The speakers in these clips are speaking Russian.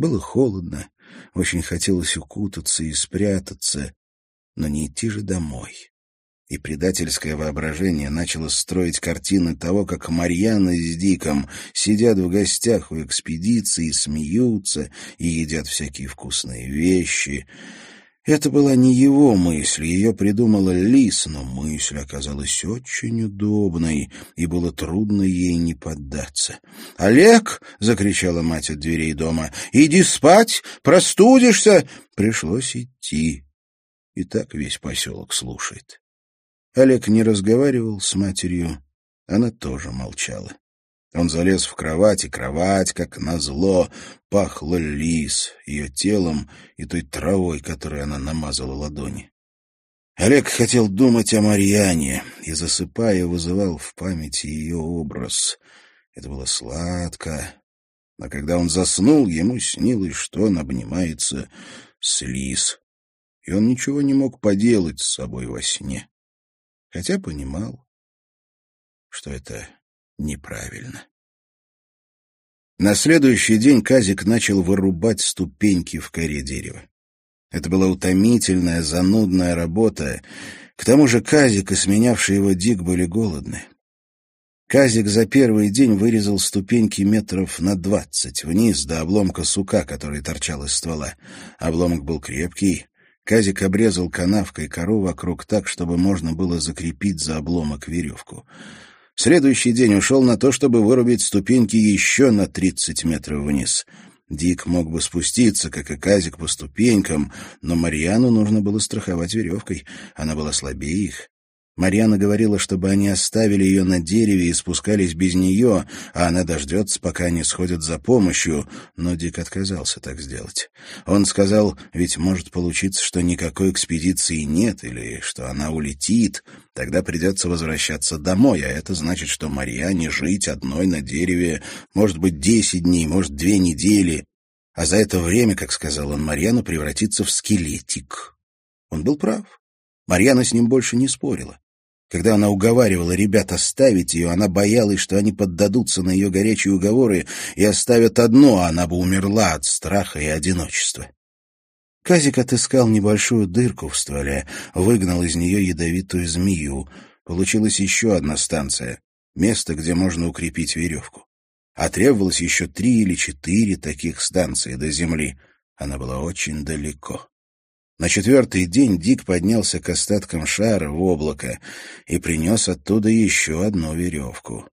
Было холодно, очень хотелось укутаться и спрятаться, но не идти же домой. И предательское воображение начало строить картины того, как Марьяна с Диком сидят в гостях у экспедиции, смеются и едят всякие вкусные вещи — это была не его мысль, ее придумала Лис, но мысль оказалась очень удобной, и было трудно ей не поддаться. «Олег!» — закричала мать от дверей дома. «Иди спать! Простудишься!» Пришлось идти. И так весь поселок слушает. Олег не разговаривал с матерью, она тоже молчала. Он залез в кровать, и кровать, как назло, пахла лис, ее телом и той травой, которой она намазала ладони. Олег хотел думать о Марьяне и, засыпая, вызывал в памяти ее образ. Это было сладко. А когда он заснул, ему снилось, что он обнимается с лис, и он ничего не мог поделать с собой во сне. Хотя понимал, что это неправильно. На следующий день Казик начал вырубать ступеньки в коре дерева. Это была утомительная, занудная работа. К тому же Казик и сменявший его Дик были голодны. Казик за первый день вырезал ступеньки метров на двадцать вниз до обломка сука, который торчал из ствола. Обломок был крепкий. Казик обрезал канавкой кору вокруг так, чтобы можно было закрепить за обломок веревку. Следующий день ушел на то, чтобы вырубить ступеньки еще на тридцать метров вниз. Дик мог бы спуститься, как и Казик, по ступенькам, но Марьяну нужно было страховать веревкой. Она была слабее их. Марьяна говорила, чтобы они оставили ее на дереве и спускались без нее, а она дождется, пока они сходят за помощью, но Дик отказался так сделать. Он сказал, ведь может получиться, что никакой экспедиции нет или что она улетит, тогда придется возвращаться домой, а это значит, что Марьяне жить одной на дереве может быть десять дней, может две недели, а за это время, как сказал он, Марьяна превратится в скелетик. Он был прав. Марьяна с ним больше не спорила. Когда она уговаривала ребят оставить ее, она боялась, что они поддадутся на ее горячие уговоры и оставят одно, а она бы умерла от страха и одиночества. Казик отыскал небольшую дырку в стволе, выгнал из нее ядовитую змею. Получилась еще одна станция, место, где можно укрепить веревку. А требовалось еще три или четыре таких станции до земли. Она была очень далеко. На четвертый день Дик поднялся к остаткам шара в облако и принес оттуда еще одну веревку.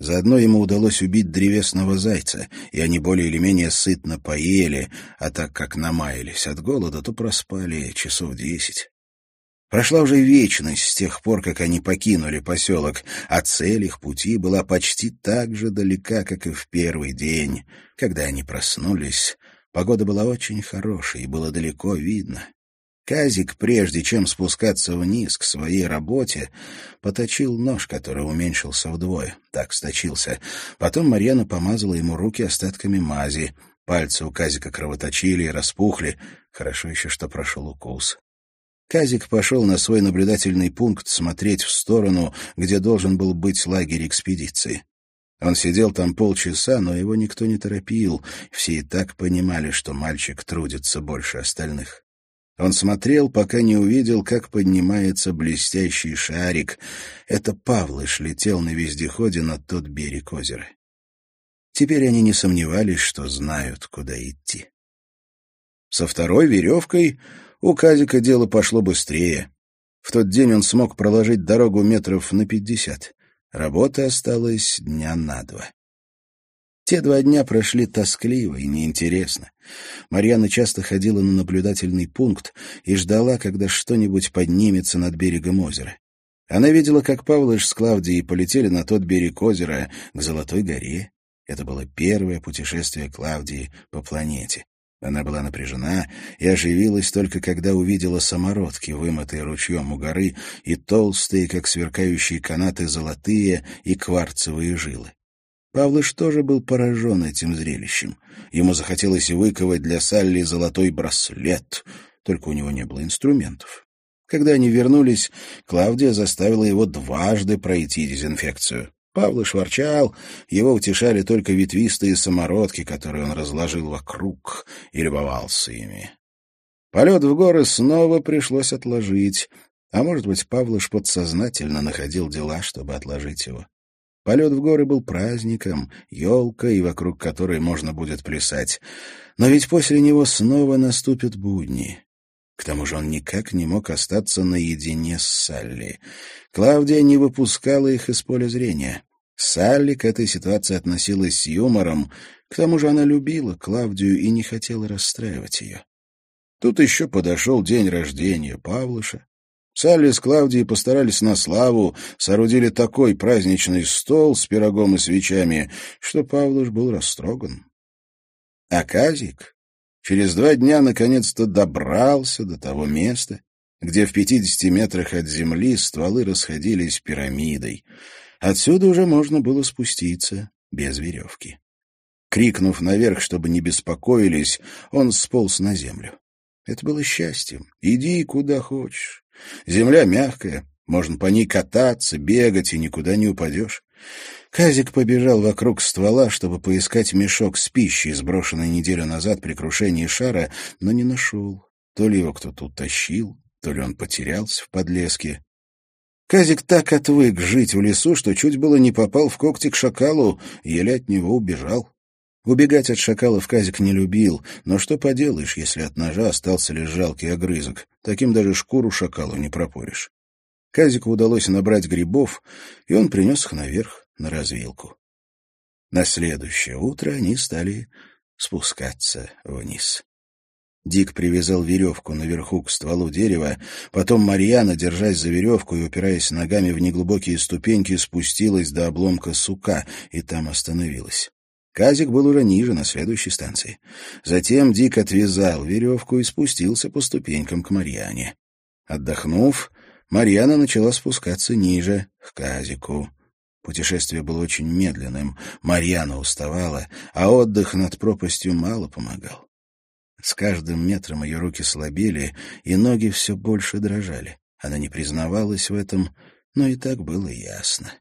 Заодно ему удалось убить древесного зайца, и они более или менее сытно поели, а так как намаялись от голода, то проспали часов десять. Прошла уже вечность с тех пор, как они покинули поселок, а цель их пути была почти так же далека, как и в первый день. Когда они проснулись, погода была очень хорошая, и было далеко видно. Казик, прежде чем спускаться вниз к своей работе, поточил нож, который уменьшился вдвое. Так сточился. Потом Марьяна помазала ему руки остатками мази. Пальцы у Казика кровоточили и распухли. Хорошо еще, что прошел укус. Казик пошел на свой наблюдательный пункт смотреть в сторону, где должен был быть лагерь экспедиции. Он сидел там полчаса, но его никто не торопил. Все и так понимали, что мальчик трудится больше остальных. Он смотрел, пока не увидел, как поднимается блестящий шарик. Это Павлыш летел на вездеходе на тот берег озера. Теперь они не сомневались, что знают, куда идти. Со второй веревкой у Казика дело пошло быстрее. В тот день он смог проложить дорогу метров на пятьдесят. Работы осталось дня на два. Те два дня прошли тоскливо и неинтересно. Марьяна часто ходила на наблюдательный пункт и ждала, когда что-нибудь поднимется над берегом озера. Она видела, как Павлыш с Клавдией полетели на тот берег озера, к Золотой горе. Это было первое путешествие Клавдии по планете. Она была напряжена и оживилась только когда увидела самородки, вымытые ручьем у горы, и толстые, как сверкающие канаты, золотые и кварцевые жилы. Павлыш тоже был поражен этим зрелищем. Ему захотелось выковать для Салли золотой браслет, только у него не было инструментов. Когда они вернулись, Клавдия заставила его дважды пройти дезинфекцию. Павлыш ворчал, его утешали только ветвистые самородки, которые он разложил вокруг и любовался ими. Полет в горы снова пришлось отложить, а может быть, Павлыш подсознательно находил дела, чтобы отложить его. Полет в горы был праздником, елкой, вокруг которой можно будет плясать. Но ведь после него снова наступят будни. К тому же он никак не мог остаться наедине с Салли. Клавдия не выпускала их из поля зрения. Салли к этой ситуации относилась с юмором, к тому же она любила Клавдию и не хотела расстраивать ее. Тут еще подошел день рождения Павлыша. Салли с Клавдией постарались на славу, соорудили такой праздничный стол с пирогом и свечами, что Павлуш был растроган. А Казик через два дня наконец-то добрался до того места, где в пятидесяти метрах от земли стволы расходились пирамидой. Отсюда уже можно было спуститься без веревки. Крикнув наверх, чтобы не беспокоились, он сполз на землю. Это было счастьем. Иди куда хочешь. Земля мягкая, можно по ней кататься, бегать, и никуда не упадешь. Казик побежал вокруг ствола, чтобы поискать мешок с пищей, сброшенный неделю назад при крушении шара, но не нашел. То ли его кто-то утащил, то ли он потерялся в подлеске. Казик так отвык жить в лесу, что чуть было не попал в когти к шакалу, еле от него убежал. Убегать от шакалов Казик не любил, но что поделаешь, если от ножа остался лишь жалкий огрызок. Таким даже шкуру шакалу не пропоришь. Казику удалось набрать грибов, и он принес их наверх, на развилку. На следующее утро они стали спускаться вниз. Дик привязал веревку наверху к стволу дерева, потом Марьяна, держась за веревку и упираясь ногами в неглубокие ступеньки, спустилась до обломка сука и там остановилась. Казик был уже ниже, на следующей станции. Затем Дик отвязал веревку и спустился по ступенькам к Марьяне. Отдохнув, Марьяна начала спускаться ниже, к Казику. Путешествие было очень медленным, Марьяна уставала, а отдых над пропастью мало помогал. С каждым метром ее руки слабели, и ноги все больше дрожали. Она не признавалась в этом, но и так было ясно.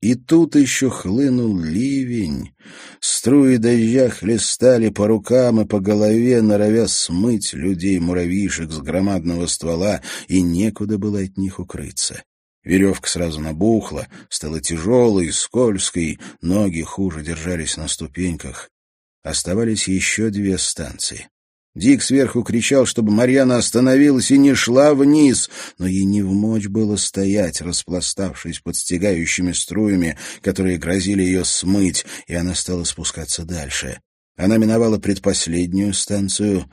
И тут еще хлынул ливень. Струи дождя хлестали по рукам и по голове, норовя смыть людей-муравьишек с громадного ствола, и некуда было от них укрыться. Веревка сразу набухла, стала тяжелой, скользкой, ноги хуже держались на ступеньках. Оставались еще две станции. Дик сверху кричал, чтобы Марьяна остановилась и не шла вниз, но ей не вмочь было стоять, распластавшись под стегающими струями, которые грозили ее смыть, и она стала спускаться дальше. Она миновала предпоследнюю станцию.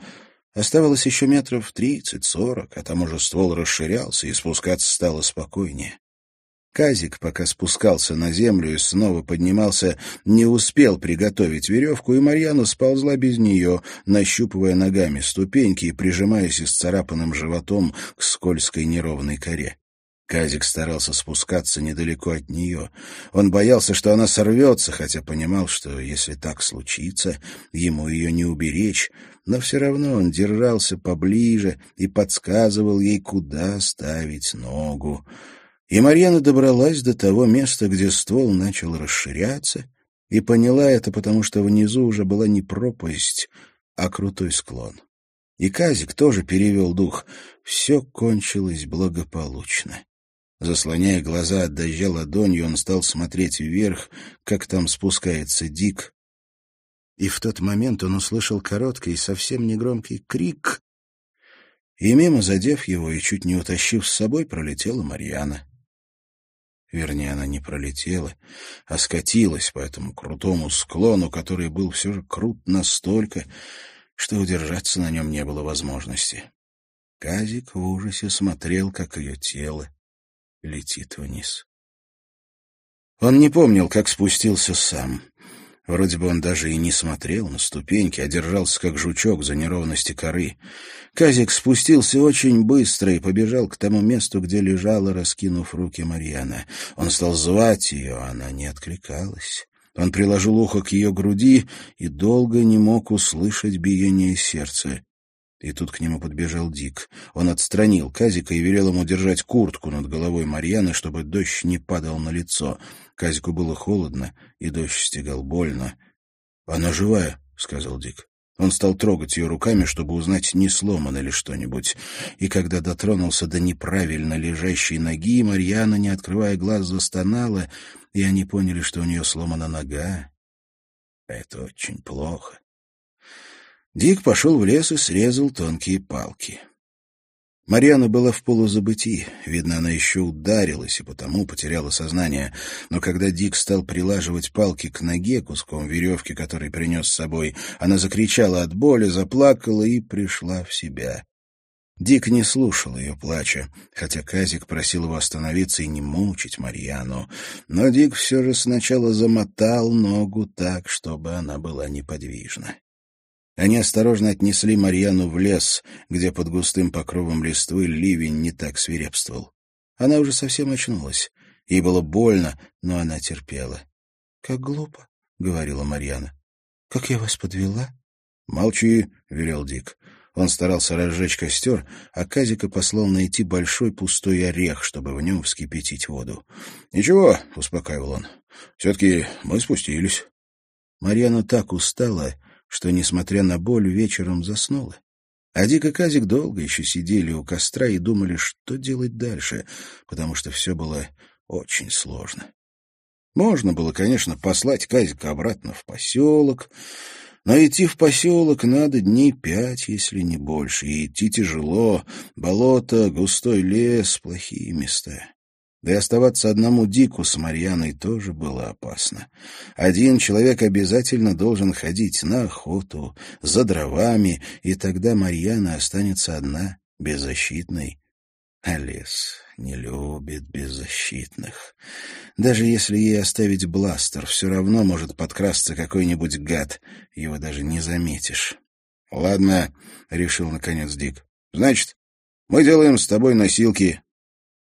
Оставалось еще метров тридцать-сорок, а там уже ствол расширялся, и спускаться стало спокойнее. Казик, пока спускался на землю и снова поднимался, не успел приготовить веревку, и Марьяна сползла без нее, нащупывая ногами ступеньки и прижимаясь исцарапанным животом к скользкой неровной коре. Казик старался спускаться недалеко от нее. Он боялся, что она сорвется, хотя понимал, что если так случится, ему ее не уберечь, но все равно он держался поближе и подсказывал ей, куда ставить ногу. И Марьяна добралась до того места, где ствол начал расширяться, и поняла это, потому что внизу уже была не пропасть, а крутой склон. И Казик тоже перевел дух. Все кончилось благополучно. Заслоняя глаза от дождя ладонью, он стал смотреть вверх, как там спускается Дик. И в тот момент он услышал короткий, совсем негромкий крик, и мимо задев его и чуть не утащив с собой, пролетела Марьяна. Вернее, она не пролетела, а скатилась по этому крутому склону, который был все же крут настолько, что удержаться на нем не было возможности. Казик в ужасе смотрел, как ее тело летит вниз. Он не помнил, как спустился сам. Вроде бы он даже и не смотрел на ступеньки, а держался как жучок за неровности коры. Казик спустился очень быстро и побежал к тому месту, где лежала, раскинув руки Марьяна. Он стал звать ее, а она не откликалась. Он приложил ухо к ее груди и долго не мог услышать биение сердца. И тут к нему подбежал Дик. Он отстранил Казика и велел ему держать куртку над головой Марьяны, чтобы дождь не падал на лицо. Казику было холодно, и дождь стегал больно. — Она живая, — сказал Дик. Он стал трогать ее руками, чтобы узнать, не сломано ли что-нибудь. И когда дотронулся до неправильно лежащей ноги, Марьяна, не открывая глаз, застонала, и они поняли, что у нее сломана нога. Это очень плохо. Дик пошел в лес и срезал тонкие палки. Марьяна была в полузабытии. Видно, она еще ударилась и потому потеряла сознание. Но когда Дик стал прилаживать палки к ноге куском веревки, который принес с собой, она закричала от боли, заплакала и пришла в себя. Дик не слушал ее плача, хотя Казик просил его остановиться и не мучить Марьяну. Но Дик все же сначала замотал ногу так, чтобы она была неподвижна. Они осторожно отнесли Марьяну в лес, где под густым покровом листвы ливень не так свирепствовал. Она уже совсем очнулась. Ей было больно, но она терпела. — Как глупо, — говорила Марьяна. — Как я вас подвела? — Молчи, — велел Дик. Он старался разжечь костер, а Казика послал найти большой пустой орех, чтобы в нем вскипятить воду. — Ничего, — успокаивал он, — все-таки мы спустились. Марьяна так устала, что, несмотря на боль, вечером заснула. А Дик и Казик долго еще сидели у костра и думали, что делать дальше, потому что все было очень сложно. Можно было, конечно, послать Казика обратно в поселок, но идти в поселок надо дней пять, если не больше, и идти тяжело. Болото, густой лес, плохие места. Да и оставаться одному Дику с Марьяной тоже было опасно. Один человек обязательно должен ходить на охоту, за дровами, и тогда Марьяна останется одна, беззащитной. А лес не любит беззащитных. Даже если ей оставить бластер, все равно может подкрасться какой-нибудь гад, его даже не заметишь. — Ладно, — решил наконец Дик. — Значит, мы делаем с тобой носилки,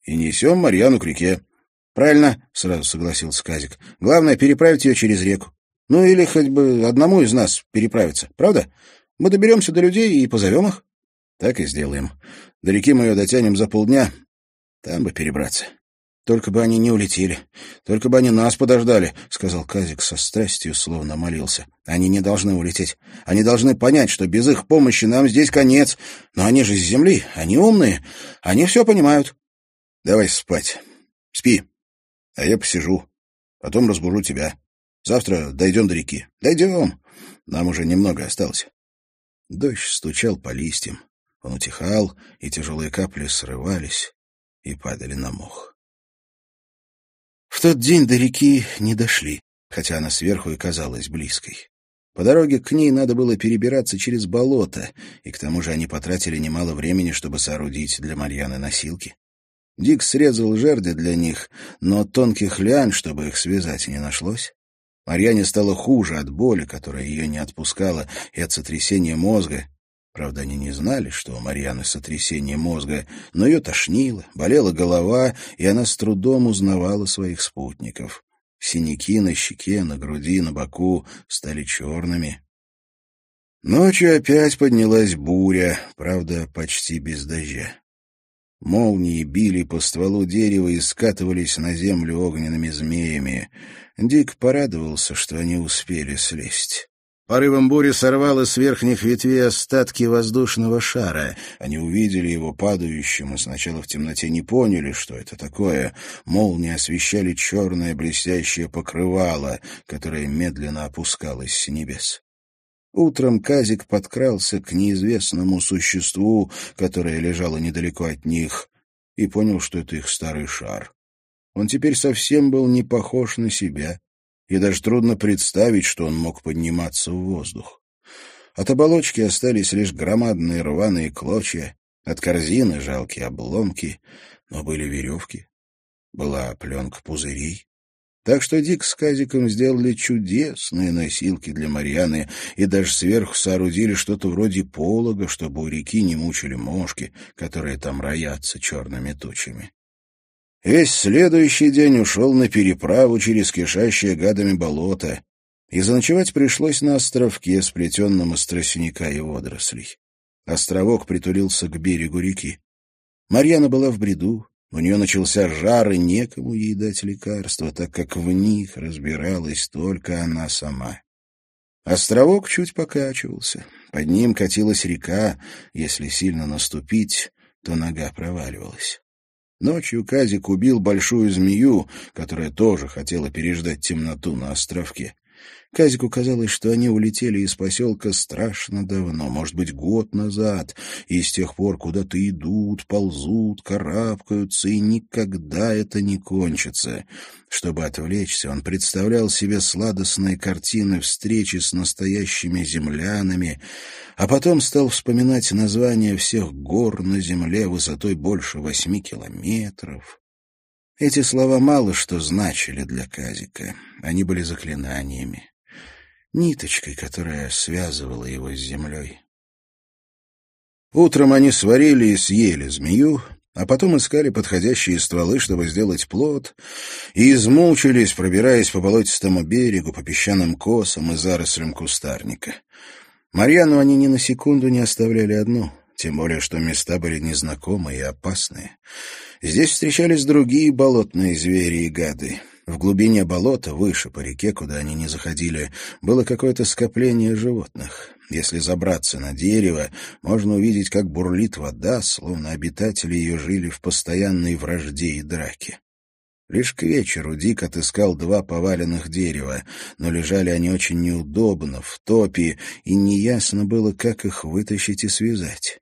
и несем Марьяну к реке. — Правильно, — сразу согласился Казик. — Главное — переправить ее через реку. Ну или хоть бы одному из нас переправиться, правда? Мы доберемся до людей и позовем их. — Так и сделаем. До реки мы ее дотянем за полдня. Там бы перебраться. — Только бы они не улетели. Только бы они нас подождали, — сказал Казик со страстью, словно молился. — Они не должны улететь. Они должны понять, что без их помощи нам здесь конец. Но они же с земли, они умные. Они все понимают. Давай спать. Спи. А я посижу. Потом разбужу тебя. Завтра дойдем до реки. Дойдем. Нам уже немного осталось. Дождь стучал по листьям. Он утихал, и тяжелые капли срывались и падали на мох. В тот день до реки не дошли, хотя она сверху и казалась близкой. По дороге к ней надо было перебираться через болото, и к тому же они потратили немало времени, чтобы соорудить для Марьяны носилки. Дик срезал жерди для них, но тонких лиан, чтобы их связать, не нашлось. Марьяне стало хуже от боли, которая ее не отпускала, и от сотрясения мозга. Правда, они не знали, что у Марьяны сотрясение мозга, но ее тошнило, болела голова, и она с трудом узнавала своих спутников. Синяки на щеке, на груди, на боку стали черными. Ночью опять поднялась буря, правда, почти без дождя. Молнии били по стволу дерева и скатывались на землю огненными змеями. Дик порадовался, что они успели слезть. Порывом бури сорвало с верхних ветвей остатки воздушного шара. Они увидели его падающим и сначала в темноте не поняли, что это такое. Молнии освещали черное блестящее покрывало, которое медленно опускалось с небес. Утром Казик подкрался к неизвестному существу, которое лежало недалеко от них, и понял, что это их старый шар. Он теперь совсем был не похож на себя, и даже трудно представить, что он мог подниматься в воздух. От оболочки остались лишь громадные рваные клочья, от корзины жалкие обломки, но были веревки, была пленка пузырей. Так что Дик с Казиком сделали чудесные носилки для Марьяны и даже сверху соорудили что-то вроде полога, чтобы у реки не мучили мошки, которые там роятся черными тучами. Весь следующий день ушел на переправу через кишащее гадами болото, и заночевать пришлось на островке, сплетенном из тростника и водорослей. Островок притулился к берегу реки. Марьяна была в бреду, у нее начался жар, и некому ей дать лекарства, так как в них разбиралась только она сама. Островок чуть покачивался. Под ним катилась река. Если сильно наступить, то нога проваливалась. Ночью Казик убил большую змею, которая тоже хотела переждать темноту на островке. Казику казалось, что они улетели из поселка страшно давно, может быть, год назад, и с тех пор куда-то идут, ползут, карабкаются, и никогда это не кончится. Чтобы отвлечься, он представлял себе сладостные картины встречи с настоящими землянами, а потом стал вспоминать названия всех гор на земле высотой больше восьми километров. Эти слова мало что значили для Казика. Они были заклинаниями ниточкой, которая связывала его с землей. Утром они сварили и съели змею, а потом искали подходящие стволы, чтобы сделать плод, и измучились, пробираясь по болотистому берегу, по песчаным косам и зарослям кустарника. Марьяну они ни на секунду не оставляли одну, тем более что места были незнакомые и опасные. Здесь встречались другие болотные звери и гады. В глубине болота, выше по реке, куда они не заходили, было какое-то скопление животных. Если забраться на дерево, можно увидеть, как бурлит вода, словно обитатели ее жили в постоянной вражде и драке. Лишь к вечеру Дик отыскал два поваленных дерева, но лежали они очень неудобно, в топе, и неясно было, как их вытащить и связать.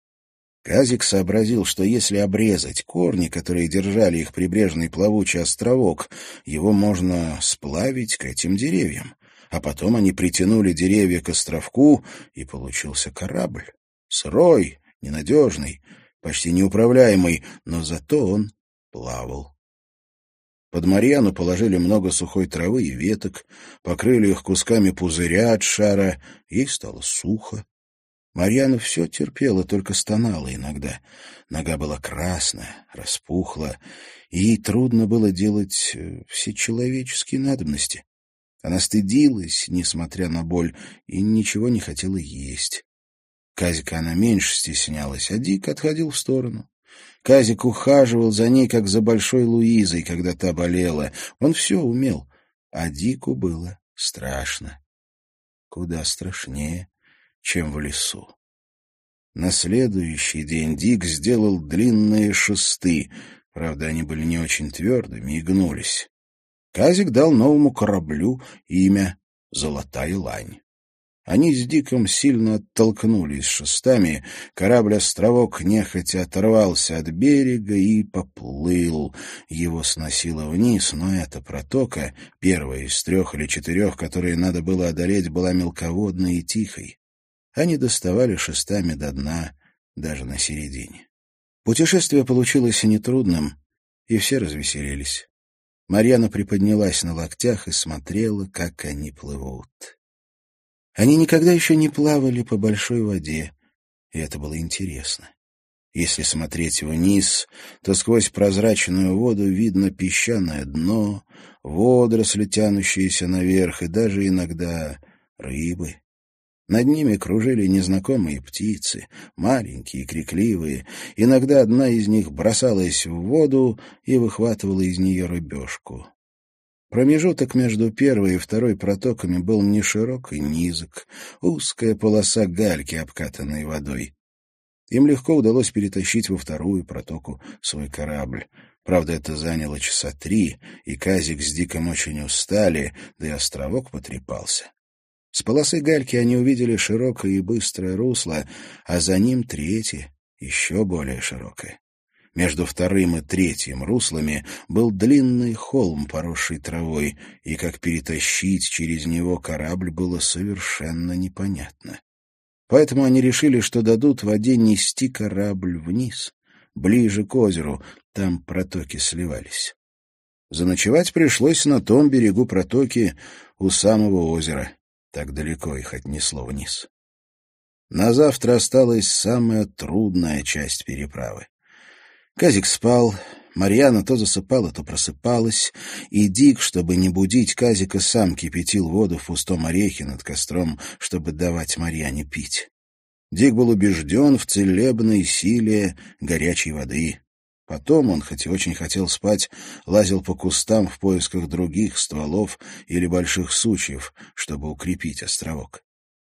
Казик сообразил, что если обрезать корни, которые держали их прибрежный плавучий островок, его можно сплавить к этим деревьям. А потом они притянули деревья к островку, и получился корабль. Сырой, ненадежный, почти неуправляемый, но зато он плавал. Под Марьяну положили много сухой травы и веток, покрыли их кусками пузыря от шара, ей стало сухо. Марьяна все терпела, только стонала иногда. Нога была красная, распухла, и ей трудно было делать э, все человеческие надобности. Она стыдилась, несмотря на боль, и ничего не хотела есть. Казика она меньше стеснялась, а Дик отходил в сторону. Казик ухаживал за ней, как за большой Луизой, когда та болела. Он все умел, а Дику было страшно. Куда страшнее, чем в лесу. На следующий день Дик сделал длинные шесты, правда, они были не очень твердыми и гнулись. Казик дал новому кораблю имя «Золотая лань». Они с Диком сильно оттолкнулись шестами, корабль-островок нехотя оторвался от берега и поплыл. Его сносило вниз, но эта протока, первая из трех или четырех, которые надо было одолеть, была мелководной и тихой. Они доставали шестами до дна даже на середине. Путешествие получилось нетрудным, и все развеселились. Марьяна приподнялась на локтях и смотрела, как они плывут. Они никогда еще не плавали по большой воде, и это было интересно. Если смотреть вниз, то сквозь прозрачную воду видно песчаное дно, водоросли, тянущиеся наверх, и даже иногда рыбы. Над ними кружили незнакомые птицы, маленькие, крикливые. Иногда одна из них бросалась в воду и выхватывала из нее рыбешку. Промежуток между первой и второй протоками был не широк и низок, узкая полоса гальки, обкатанной водой. Им легко удалось перетащить во вторую протоку свой корабль. Правда, это заняло часа три, и Казик с Диком очень устали, да и островок потрепался. С полосы гальки они увидели широкое и быстрое русло, а за ним третье, еще более широкое. Между вторым и третьим руслами был длинный холм, поросший травой, и как перетащить через него корабль было совершенно непонятно. Поэтому они решили, что дадут воде нести корабль вниз, ближе к озеру, там протоки сливались. Заночевать пришлось на том берегу протоки у самого озера. Так далеко их отнесло вниз. На завтра осталась самая трудная часть переправы. Казик спал, Марьяна то засыпала, то просыпалась, и Дик, чтобы не будить Казика, сам кипятил воду в пустом орехе над костром, чтобы давать Марьяне пить. Дик был убежден в целебной силе горячей воды. Потом он, хоть и очень хотел спать, лазил по кустам в поисках других стволов или больших сучьев, чтобы укрепить островок.